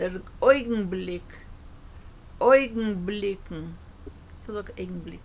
der Augenblick, Augenblicken, ich sag Augenblick,